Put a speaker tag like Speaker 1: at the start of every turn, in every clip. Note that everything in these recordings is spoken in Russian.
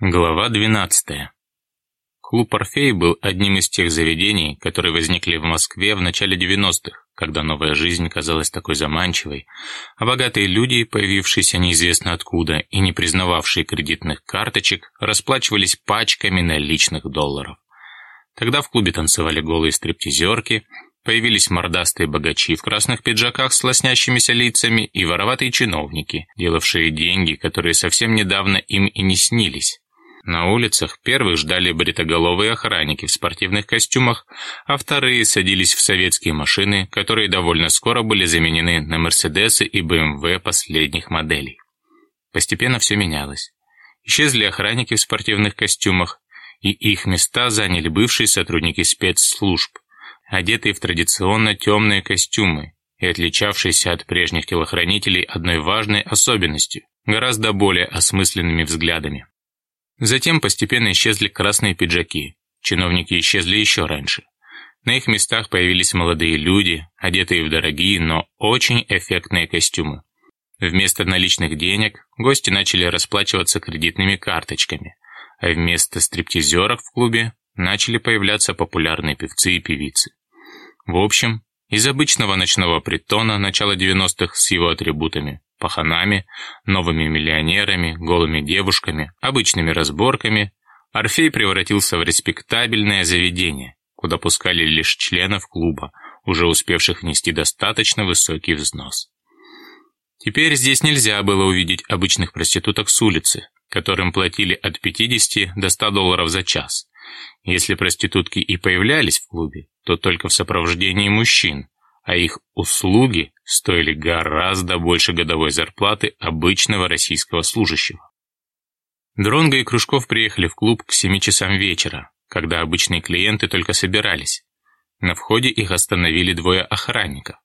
Speaker 1: Глава 12. Клуб «Орфей» был одним из тех заведений, которые возникли в Москве в начале 90-х, когда новая жизнь казалась такой заманчивой, а богатые люди, появившиеся неизвестно откуда и не признававшие кредитных карточек, расплачивались пачками наличных долларов. Тогда в клубе танцевали голые стриптизерки, появились мордастые богачи в красных пиджаках с лоснящимися лицами и вороватые чиновники, делавшие деньги, которые совсем недавно им и не снились. На улицах первых ждали бритоголовые охранники в спортивных костюмах, а вторые садились в советские машины, которые довольно скоро были заменены на Мерседесы и БМВ последних моделей. Постепенно все менялось. Исчезли охранники в спортивных костюмах, и их места заняли бывшие сотрудники спецслужб, одетые в традиционно темные костюмы и отличавшиеся от прежних телохранителей одной важной особенностью, гораздо более осмысленными взглядами. Затем постепенно исчезли красные пиджаки. Чиновники исчезли еще раньше. На их местах появились молодые люди, одетые в дорогие, но очень эффектные костюмы. Вместо наличных денег гости начали расплачиваться кредитными карточками, а вместо стриптизеров в клубе начали появляться популярные певцы и певицы. В общем, из обычного ночного притона начала 90-х с его атрибутами паханами, новыми миллионерами, голыми девушками, обычными разборками, Орфей превратился в респектабельное заведение, куда пускали лишь членов клуба, уже успевших внести достаточно высокий взнос. Теперь здесь нельзя было увидеть обычных проституток с улицы, которым платили от 50 до 100 долларов за час. Если проститутки и появлялись в клубе, то только в сопровождении мужчин, а их услуги стоили гораздо больше годовой зарплаты обычного российского служащего. Дронго и Кружков приехали в клуб к 7 часам вечера, когда обычные клиенты только собирались. На входе их остановили двое охранников.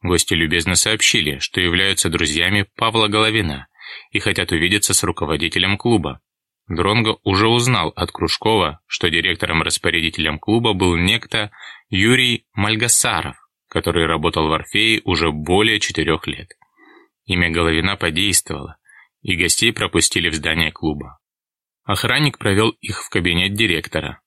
Speaker 1: Гости любезно сообщили, что являются друзьями Павла Головина и хотят увидеться с руководителем клуба. Дронго уже узнал от Кружкова, что директором-распорядителем клуба был некто Юрий Мальгасаров, который работал в Орфее уже более четырех лет. Имя Головина подействовало, и гостей пропустили в здание клуба. Охранник провел их в кабинет директора.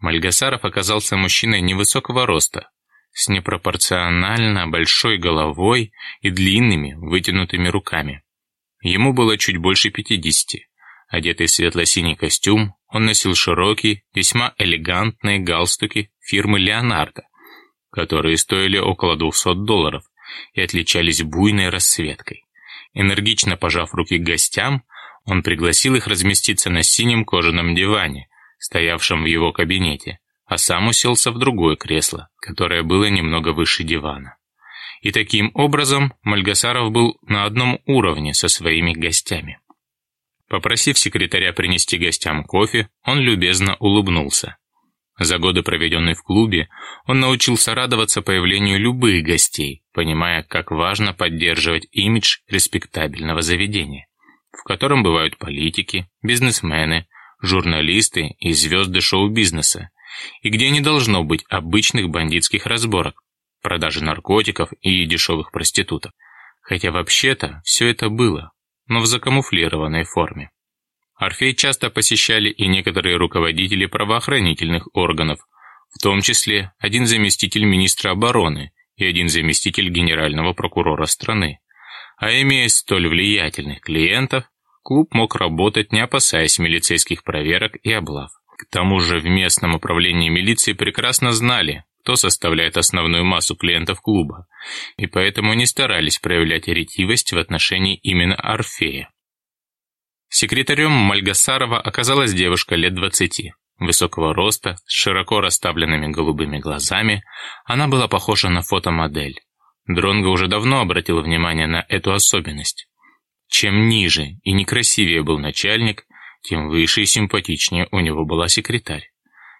Speaker 1: Мальгасаров оказался мужчиной невысокого роста, с непропорционально большой головой и длинными вытянутыми руками. Ему было чуть больше пятидесяти. Одетый в светло-синий костюм, он носил широкие, весьма элегантные галстуки фирмы «Леонардо», которые стоили около 200 долларов и отличались буйной расцветкой. Энергично пожав руки гостям, он пригласил их разместиться на синем кожаном диване, стоявшем в его кабинете, а сам уселся в другое кресло, которое было немного выше дивана. И таким образом Мальгасаров был на одном уровне со своими гостями. Попросив секретаря принести гостям кофе, он любезно улыбнулся. За годы, проведенные в клубе, он научился радоваться появлению любых гостей, понимая, как важно поддерживать имидж респектабельного заведения, в котором бывают политики, бизнесмены, журналисты и звезды шоу-бизнеса, и где не должно быть обычных бандитских разборок, продажи наркотиков и дешевых проституток. Хотя вообще-то все это было, но в закамуфлированной форме. Орфей часто посещали и некоторые руководители правоохранительных органов, в том числе один заместитель министра обороны и один заместитель генерального прокурора страны. А имея столь влиятельных клиентов, клуб мог работать, не опасаясь милицейских проверок и облав. К тому же в местном управлении милиции прекрасно знали, кто составляет основную массу клиентов клуба, и поэтому не старались проявлять ретивость в отношении именно Орфея. Секретарем Мальгасарова оказалась девушка лет двадцати. Высокого роста, с широко расставленными голубыми глазами, она была похожа на фотомодель. Дронго уже давно обратил внимание на эту особенность. Чем ниже и некрасивее был начальник, тем выше и симпатичнее у него была секретарь.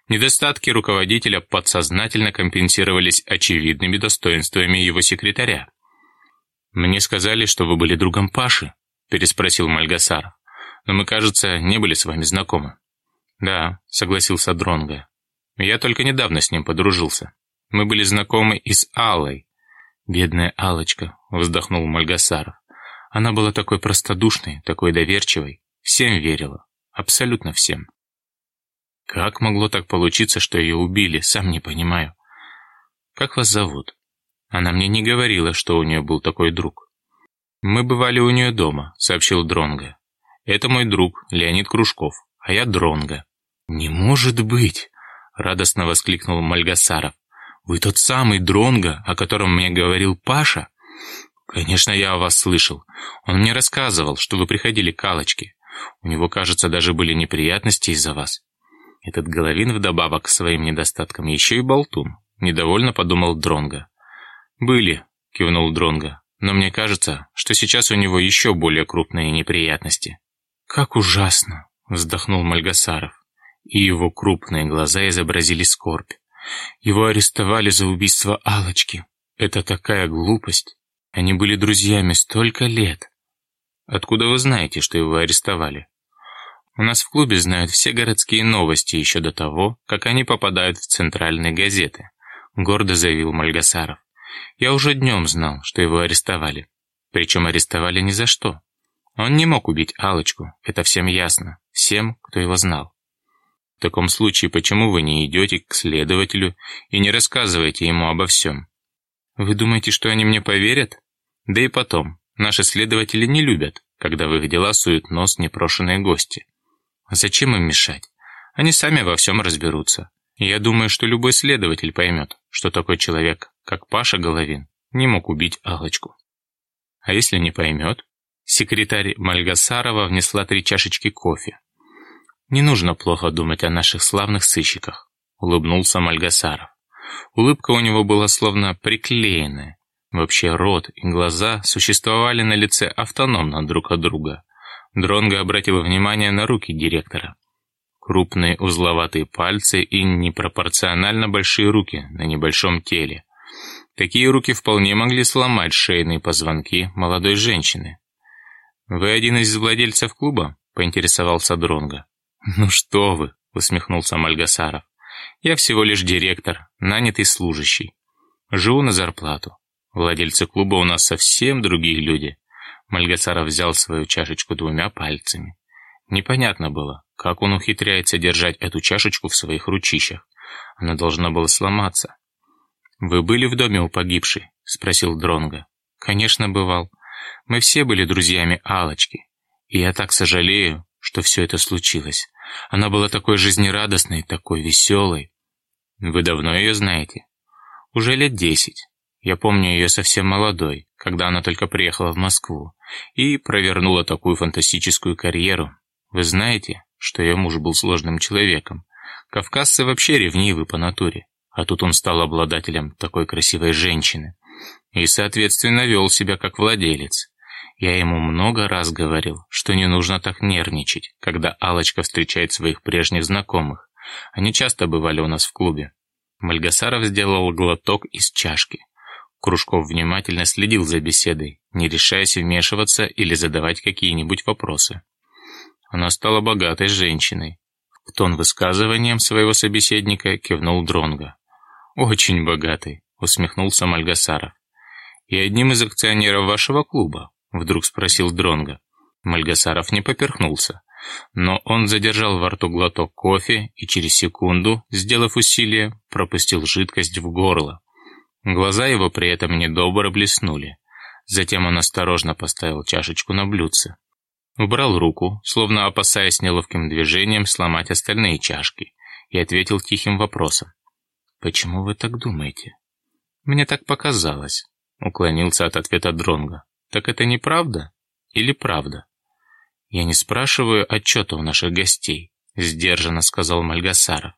Speaker 1: Недостатки руководителя подсознательно компенсировались очевидными достоинствами его секретаря. «Мне сказали, что вы были другом Паши», – переспросил Мальгасаров но мы, кажется, не были с вами знакомы». «Да», — согласился Дронго. «Я только недавно с ним подружился. Мы были знакомы и с Аллой». «Бедная Алочка», — вздохнул Мальгасаров. «Она была такой простодушной, такой доверчивой, всем верила. Абсолютно всем. Как могло так получиться, что ее убили, сам не понимаю. Как вас зовут? Она мне не говорила, что у нее был такой друг. Мы бывали у нее дома, сообщил Дронга. Это мой друг, Леонид Кружков, а я Дронга. Не может быть, радостно воскликнул Мальгасаров. Вы тот самый Дронга, о котором мне говорил Паша? Конечно, я о вас слышал. Он мне рассказывал, что вы приходили к Алочке. У него, кажется, даже были неприятности из-за вас. Этот Головин вдобавок к своим недостаткам еще и болтун. Недовольно подумал Дронга. «Были», — кивнул Дронга. «Но мне кажется, что сейчас у него еще более крупные неприятности». «Как ужасно!» — вздохнул Мальгасаров. И его крупные глаза изобразили скорбь. Его арестовали за убийство Алочки. Это такая глупость. Они были друзьями столько лет. Откуда вы знаете, что его арестовали? У нас в клубе знают все городские новости еще до того, как они попадают в центральные газеты, гордо заявил Мальгасаров. Я уже днем знал, что его арестовали. Причем арестовали ни за что. Он не мог убить Алочку, это всем ясно, всем, кто его знал. В таком случае, почему вы не идете к следователю и не рассказываете ему обо всем? Вы думаете, что они мне поверят? Да и потом, наши следователи не любят, когда в их дела суют нос непрошенные гости. Зачем им мешать? Они сами во всем разберутся. я думаю, что любой следователь поймет, что такой человек, как Паша Головин, не мог убить Алочку. А если не поймет? Секретарь Мальгасарова внесла три чашечки кофе. «Не нужно плохо думать о наших славных сыщиках», — улыбнулся Мальгасаров. Улыбка у него была словно приклеенная. Вообще рот и глаза существовали на лице автономно друг от друга. Дронго обратил внимание на руки директора. Крупные узловатые пальцы и непропорционально большие руки на небольшом теле. Такие руки вполне могли сломать шейные позвонки молодой женщины. «Вы один из владельцев клуба?» — поинтересовался Дронго. «Ну что вы!» — усмехнулся Мальгасаров. «Я всего лишь директор, нанятый служащий. Живу на зарплату. Владельцы клуба у нас совсем другие люди». Мальгасаров взял свою чашечку двумя пальцами. Непонятно было, как он ухитряется держать эту чашечку в своих ручищах. Она должна была сломаться. «Вы были в доме у погибшей?» — спросил Дронга. «Конечно, бывал. Мы все были друзьями Алочки. И я так сожалею, что все это случилось. Она была такой жизнерадостной, такой веселой. Вы давно ее знаете? Уже лет десять. Я помню ее совсем молодой, когда она только приехала в Москву, и провернула такую фантастическую карьеру. Вы знаете, что ее муж был сложным человеком. Кавказцы вообще ревнивы по натуре, а тут он стал обладателем такой красивой женщины. И, соответственно, вел себя как владелец. Я ему много раз говорил, что не нужно так нервничать, когда алочка встречает своих прежних знакомых. Они часто бывали у нас в клубе. Мальгасаров сделал глоток из чашки. Кружков внимательно следил за беседой, не решаясь вмешиваться или задавать какие-нибудь вопросы. Она стала богатой женщиной. В тон высказыванием своего собеседника кивнул Дронга. «Очень богатой», — усмехнулся Мальгасаров. «И одним из акционеров вашего клуба. Вдруг спросил Дронга. Мальгасаров не поперхнулся, но он задержал во рту глоток кофе и через секунду, сделав усилие, пропустил жидкость в горло. Глаза его при этом недобро блеснули. Затем он осторожно поставил чашечку на блюдце. Убрал руку, словно опасаясь неловким движением сломать остальные чашки, и ответил тихим вопросом. «Почему вы так думаете?» «Мне так показалось», — уклонился от ответа Дронга. Так это неправда или правда? Я не спрашиваю отчета у наших гостей, сдержанно сказал Мальгасаров.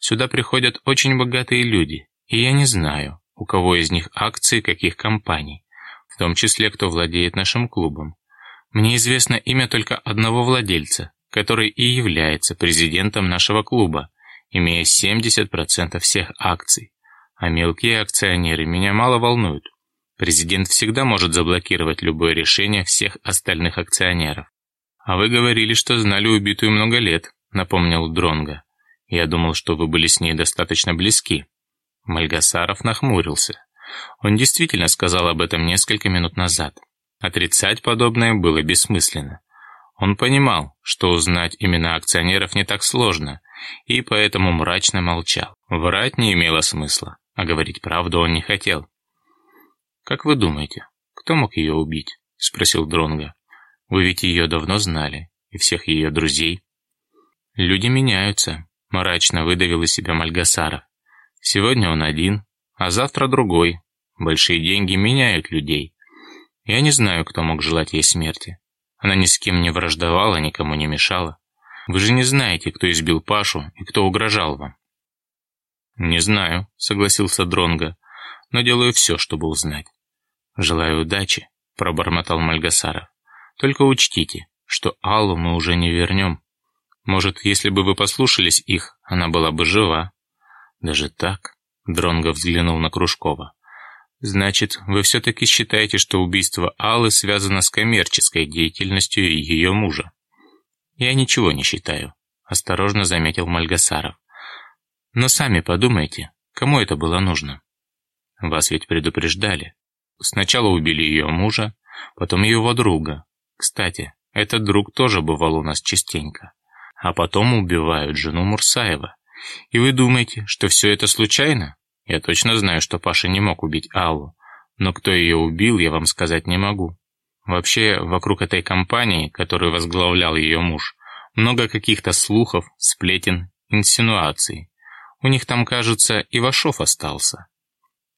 Speaker 1: Сюда приходят очень богатые люди, и я не знаю, у кого из них акции каких компаний, в том числе кто владеет нашим клубом. Мне известно имя только одного владельца, который и является президентом нашего клуба, имея 70% всех акций. А мелкие акционеры меня мало волнуют. Президент всегда может заблокировать любое решение всех остальных акционеров. «А вы говорили, что знали убитую много лет», — напомнил Дронга. «Я думал, что вы были с ней достаточно близки». Мальгасаров нахмурился. Он действительно сказал об этом несколько минут назад. Отрицать подобное было бессмысленно. Он понимал, что узнать имена акционеров не так сложно, и поэтому мрачно молчал. Врать не имело смысла, а говорить правду он не хотел. «Как вы думаете, кто мог ее убить?» — спросил Дронга. «Вы ведь ее давно знали, и всех ее друзей». «Люди меняются», — мрачно выдавил из себя Мальгасаров. «Сегодня он один, а завтра другой. Большие деньги меняют людей. Я не знаю, кто мог желать ей смерти. Она ни с кем не враждовала, никому не мешала. Вы же не знаете, кто избил Пашу и кто угрожал вам». «Не знаю», — согласился Дронга, «но делаю все, чтобы узнать». «Желаю удачи», — пробормотал Мальгасаров. «Только учтите, что Аллу мы уже не вернем. Может, если бы вы послушались их, она была бы жива». «Даже так?» — Дронго взглянул на Кружкова. «Значит, вы все-таки считаете, что убийство Аллы связано с коммерческой деятельностью ее мужа?» «Я ничего не считаю», — осторожно заметил Мальгасаров. «Но сами подумайте, кому это было нужно? Вас ведь предупреждали. Сначала убили ее мужа, потом его друга. Кстати, этот друг тоже бывал у нас частенько. А потом убивают жену Мурсаева. И вы думаете, что все это случайно? Я точно знаю, что Паша не мог убить Аллу. Но кто ее убил, я вам сказать не могу. Вообще, вокруг этой компании, которую возглавлял ее муж, много каких-то слухов, сплетен, инсинуаций. У них там, кажется, Ивашов остался.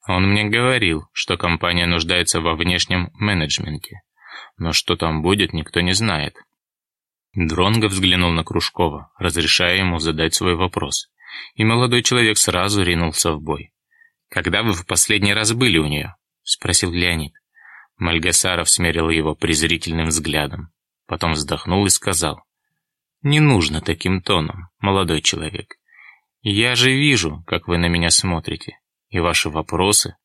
Speaker 1: Он мне говорил, что компания нуждается во внешнем менеджменте. Но что там будет, никто не знает. Дронго взглянул на Кружкова, разрешая ему задать свой вопрос. И молодой человек сразу ринулся в бой. «Когда вы в последний раз были у нее?» — спросил Леонид. Мальгасаров смерил его презрительным взглядом. Потом вздохнул и сказал. «Не нужно таким тоном, молодой человек. Я же вижу, как вы на меня смотрите, и ваши вопросы.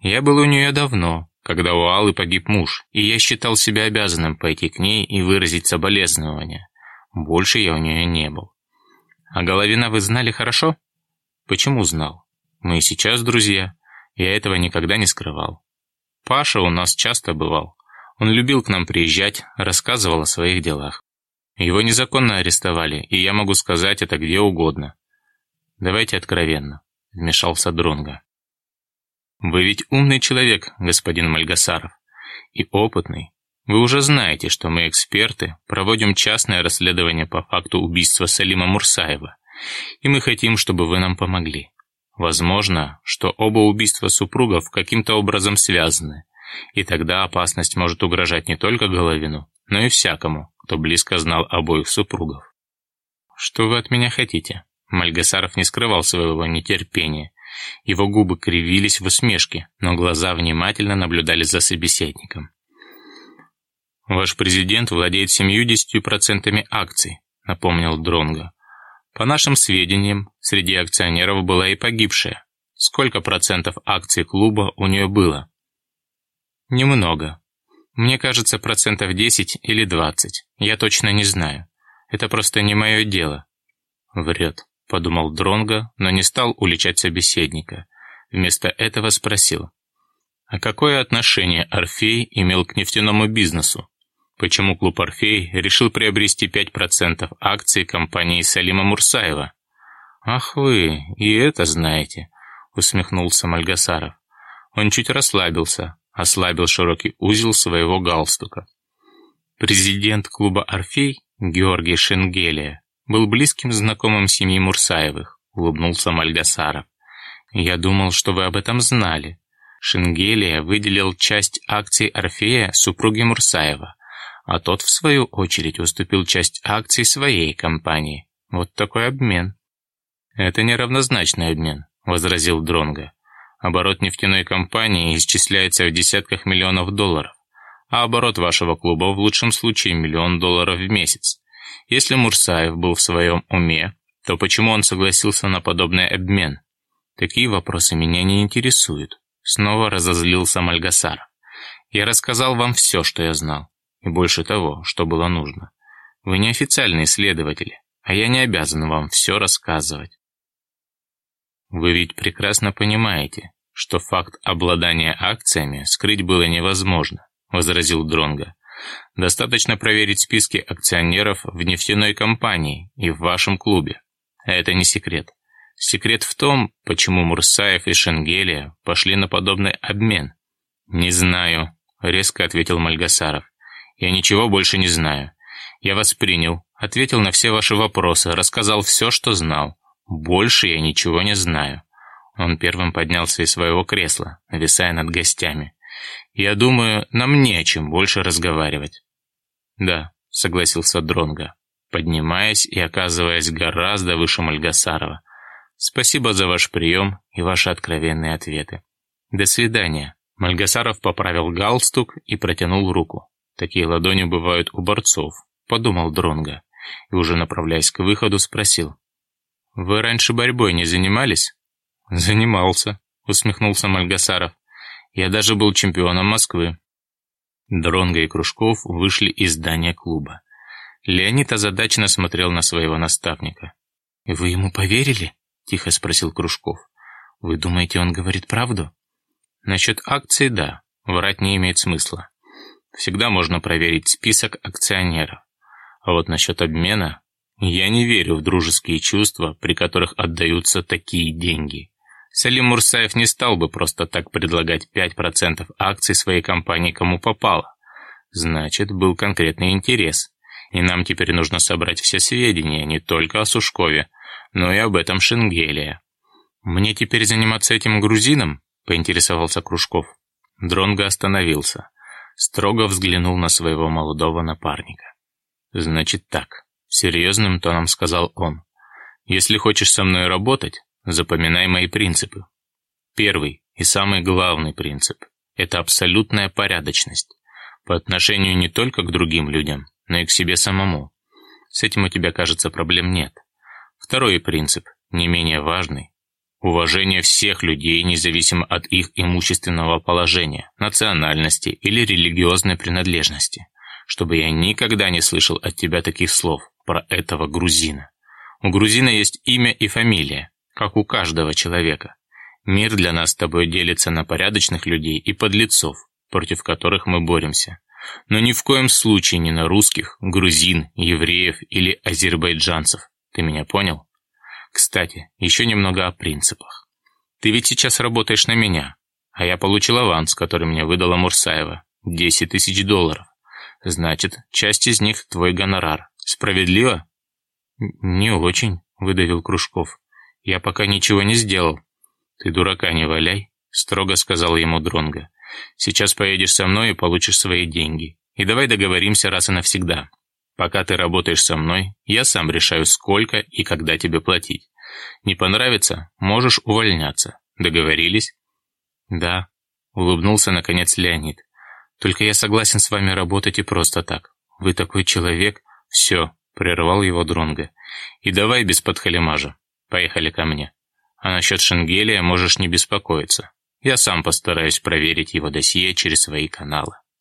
Speaker 1: Я был у нее давно, когда у Аллы погиб муж, и я считал себя обязанным пойти к ней и выразить соболезнования. Больше я у нее не был. А Головина вы знали хорошо? Почему знал? Мы и сейчас друзья. Я этого никогда не скрывал. Паша у нас часто бывал. Он любил к нам приезжать, рассказывал о своих делах. Его незаконно арестовали, и я могу сказать это где угодно. Давайте откровенно, вмешался Дронга. Вы ведь умный человек, господин Мальгасаров, и опытный. Вы уже знаете, что мы, эксперты, проводим частное расследование по факту убийства Салима Мурсаева, и мы хотим, чтобы вы нам помогли. Возможно, что оба убийства супругов каким-то образом связаны, и тогда опасность может угрожать не только Головину, но и всякому, кто близко знал обоих супругов. «Что вы от меня хотите?» Мальгасаров не скрывал своего нетерпения. Его губы кривились в усмешке, но глаза внимательно наблюдали за собеседником. «Ваш президент владеет 70% акций», — напомнил Дронго. По нашим сведениям, среди акционеров была и погибшая. Сколько процентов акций клуба у нее было? Немного. Мне кажется, процентов 10 или 20. Я точно не знаю. Это просто не мое дело. Врет, подумал Дронго, но не стал уличать собеседника. Вместо этого спросил. А какое отношение Орфей имел к нефтяному бизнесу? почему клуб «Орфей» решил приобрести 5% акций компании Салима Мурсаева. «Ах вы, и это знаете», — усмехнулся Мальгасаров. Он чуть расслабился, ослабил широкий узел своего галстука. Президент клуба «Орфей» Георгий Шенгелия был близким знакомым семьи Мурсаевых, улыбнулся Мальгасаров. «Я думал, что вы об этом знали». Шенгелия выделил часть акций «Орфея» супруге Мурсаева а тот, в свою очередь, уступил часть акций своей компании. Вот такой обмен. «Это неравнозначный обмен», — возразил Дронго. «Оборот нефтяной компании исчисляется в десятках миллионов долларов, а оборот вашего клуба в лучшем случае миллион долларов в месяц. Если Мурсаев был в своем уме, то почему он согласился на подобный обмен? Такие вопросы меня не интересуют». Снова разозлился Мальгасар. «Я рассказал вам все, что я знал. И больше того, что было нужно. Вы не официальные следователи, а я не обязан вам все рассказывать. Вы ведь прекрасно понимаете, что факт обладания акциями скрыть было невозможно, возразил Дронга. Достаточно проверить списки акционеров в нефтяной компании и в вашем клубе. Это не секрет. Секрет в том, почему Мурсаев и Шенгелия пошли на подобный обмен. «Не знаю», — резко ответил Мальгасаров. «Я ничего больше не знаю. Я вас принял, ответил на все ваши вопросы, рассказал все, что знал. Больше я ничего не знаю». Он первым поднялся из своего кресла, нависая над гостями. «Я думаю, нам не о чем больше разговаривать». «Да», — согласился Дронга, поднимаясь и оказываясь гораздо выше Мальгасарова. «Спасибо за ваш прием и ваши откровенные ответы. До свидания». Мальгасаров поправил галстук и протянул руку. Такие ладони бывают у борцов, подумал Дронга и уже направляясь к выходу спросил: "Вы раньше борьбой не занимались?" «Занимался», — усмехнулся Мальгасаров. «Я даже был чемпионом Москвы». Дронго и Кружков вышли из здания клуба. Леонид озадаченно смотрел на своего наставника. «Вы ему поверили?» — тихо спросил Кружков. «Вы думаете, он говорит правду?» «Насчет акций — да, врать не имеет смысла. Всегда можно проверить список акционеров. А вот насчет обмена я не верю в дружеские чувства, при которых отдаются такие деньги. Салим Мурсаев не стал бы просто так предлагать 5% акций своей компании кому попало. Значит, был конкретный интерес. И нам теперь нужно собрать все сведения не только о Сушкове, но и об этом Шенгелия. «Мне теперь заниматься этим грузином?» – поинтересовался Кружков. Дронго остановился. Строго взглянул на своего молодого напарника. «Значит так», – серьезным тоном сказал он. «Если хочешь со мной работать, Запоминай мои принципы. Первый и самый главный принцип – это абсолютная порядочность по отношению не только к другим людям, но и к себе самому. С этим у тебя, кажется, проблем нет. Второй принцип, не менее важный – уважение всех людей, независимо от их имущественного положения, национальности или религиозной принадлежности, чтобы я никогда не слышал от тебя таких слов про этого грузина. У грузина есть имя и фамилия, как у каждого человека. Мир для нас с тобой делится на порядочных людей и подлецов, против которых мы боремся. Но ни в коем случае не на русских, грузин, евреев или азербайджанцев. Ты меня понял? Кстати, еще немного о принципах. Ты ведь сейчас работаешь на меня, а я получил аванс, который мне выдала Мурсаева. 10 тысяч долларов. Значит, часть из них твой гонорар. Справедливо? Не очень, выдавил Кружков. Я пока ничего не сделал. Ты дурака не валяй, строго сказал ему Дронга. Сейчас поедешь со мной и получишь свои деньги. И давай договоримся раз и навсегда. Пока ты работаешь со мной, я сам решаю, сколько и когда тебе платить. Не понравится, можешь увольняться. Договорились? Да, улыбнулся наконец Леонид. Только я согласен с вами работать и просто так. Вы такой человек. Все, прервал его Дронга. И давай без подхалимажа. Поехали ко мне. А насчет Шенгелия можешь не беспокоиться. Я сам постараюсь проверить его досье через свои каналы.